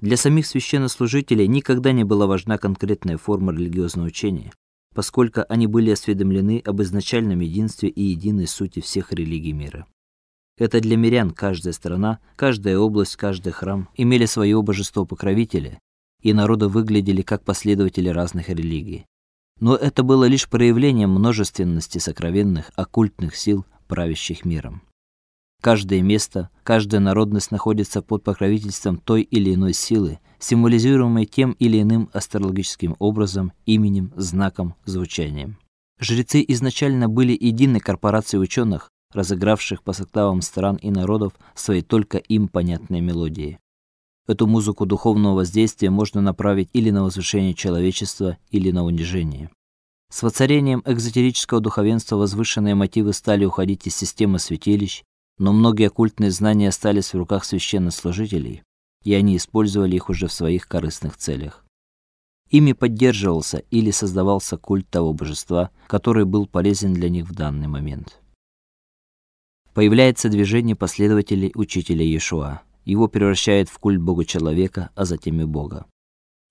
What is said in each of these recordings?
Для самих священнослужителей никогда не была важна конкретная форма религиозного учения, поскольку они были осведомлены об изначальном единстве и единой сути всех религий мира. Это для мирян каждая страна, каждая область, каждый храм имели свое божество-покровителя, и народы выглядели как последователи разных религий. Но это было лишь проявлением множественности сокровенных оккультных сил, правящих миром. Каждое место, каждая народность находится под покровительством той или иной силы, символизируемой тем или иным астрологическим образом, именем, знаком, звучанием. Жрецы изначально были единой корпорацией ученых, разыгравших по составам стран и народов свои только им понятные мелодии. Эту музыку духовного воздействия можно направить или на возвышение человечества, или на унижение. С воцарением экзотерического духовенства возвышенные мотивы стали уходить из системы святилищ, но многие оккультные знания остались в руках священнослужителей, и они использовали их уже в своих корыстных целях. Ими поддерживался или создавался культ того божества, который был полезен для них в данный момент появляется движение последователей учителя Иешуа. Его превращает в культ Бога-человека, а затем и Бога.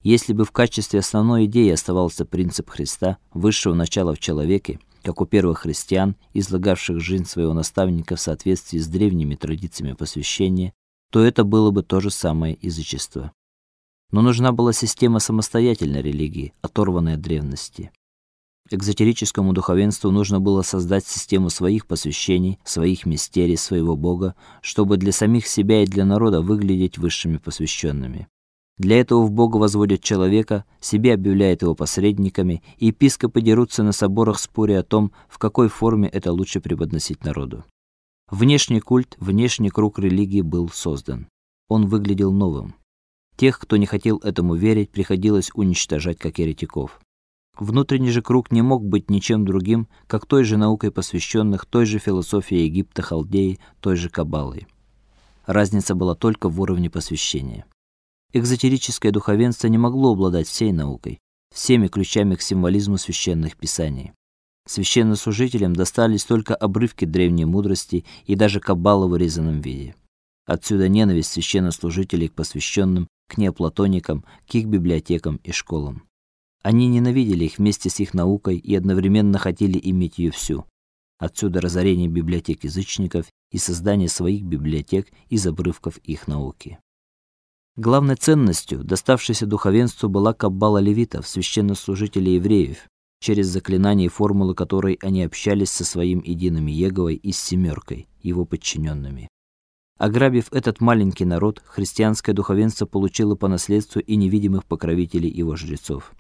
Если бы в качестве основной идеи оставался принцип Христа, высшего начала в человеке, как у первых христиан, излагавших жизнь своего наставника в соответствии с древними традициями посвящения, то это было бы то же самое язычество. Но нужна была система самостоятельной религии, оторванной от древности. Экзотерическому духовенству нужно было создать систему своих посвящений, своих мистерий, своего бога, чтобы для самих себя и для народа выглядеть высшими посвященными. Для этого в Бога возводят человека, себе объявляют его посредниками, и епископы дерутся на соборах, споря о том, в какой форме это лучше преподносить народу. Внешний культ, внешний круг религии был создан. Он выглядел новым. Тех, кто не хотел этому верить, приходилось уничтожать как еретиков. Внутренний же круг не мог быть ничем другим, как той же наукой посвященных той же философии Египта, Халдеи, той же Каббалой. Разница была только в уровне посвящения. Экзотерическое духовенство не могло обладать всей наукой, всеми ключами к символизму священных писаний. Священнослужителям достались только обрывки древней мудрости и даже каббала в вырезанном виде. Отсюда ненависть священнослужителей к посвященным, к неоплатоникам, к их библиотекам и школам. Они ненавидели их вместе с их наукой и одновременно хотели иметь ее всю. Отсюда разорение библиотек язычников и создание своих библиотек из обрывков их науки. Главной ценностью, доставшейся духовенству, была каббала левитов, священнослужителей евреев, через заклинания и формулы которой они общались со своим единым Еговой и с семеркой, его подчиненными. Ограбив этот маленький народ, христианское духовенство получило по наследству и невидимых покровителей его жрецов.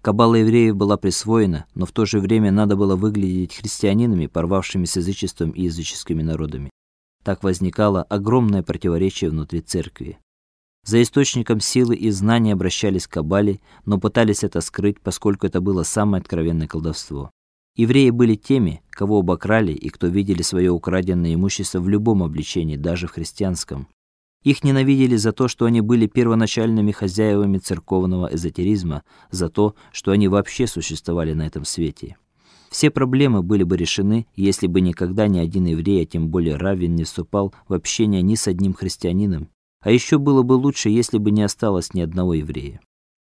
Кабала евреев была присвоена, но в то же время надо было выглядеть христианинами, порвавшими с язычеством и языческими народами. Так возникало огромное противоречие внутри церкви. За источником силы и знаний обращались к кабале, но пытались это скрыть, поскольку это было самое откровенное колдовство. Евреи были теми, кого обокрали и кто видели свое украденное имущество в любом обличении, даже в христианском. Их ненавидели за то, что они были первоначальными хозяевами церковного эзотеризма, за то, что они вообще существовали на этом свете. Все проблемы были бы решены, если бы никогда ни один еврей, а тем более раввин, не вступал в общение ни с одним христианином. А еще было бы лучше, если бы не осталось ни одного еврея.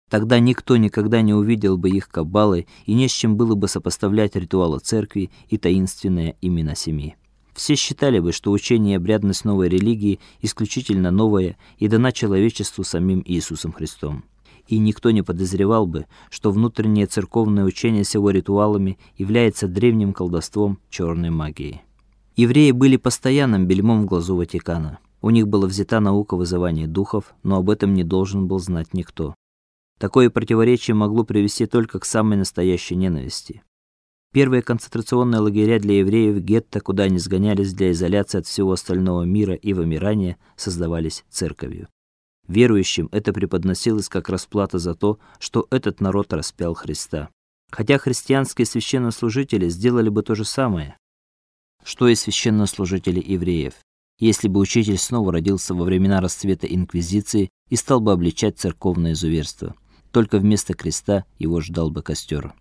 Тогда никто никогда не увидел бы их каббалы, и не с чем было бы сопоставлять ритуалы церкви и таинственные имена семьи. Все считали бы, что учение и обрядность новой религии исключительно новое и дана человечеству самим Иисусом Христом. И никто не подозревал бы, что внутреннее церковное учение с его ритуалами является древним колдовством черной магии. Евреи были постоянным бельмом в глазу Ватикана. У них была взята наука вызывания духов, но об этом не должен был знать никто. Такое противоречие могло привести только к самой настоящей ненависти. Первые концентрационные лагеря для евреев, гетто, куда они сгонялись для изоляции от всего остального мира и вымирания, создавались церковью. Верующим это преподносилось как расплата за то, что этот народ распял Христа. Хотя христианские священнослужители сделали бы то же самое, что и священнослужители евреев, если бы учитель снова родился во времена расцвета инквизиции и стал бы обличать церковное изуверство. Только вместо креста его ждал бы костер.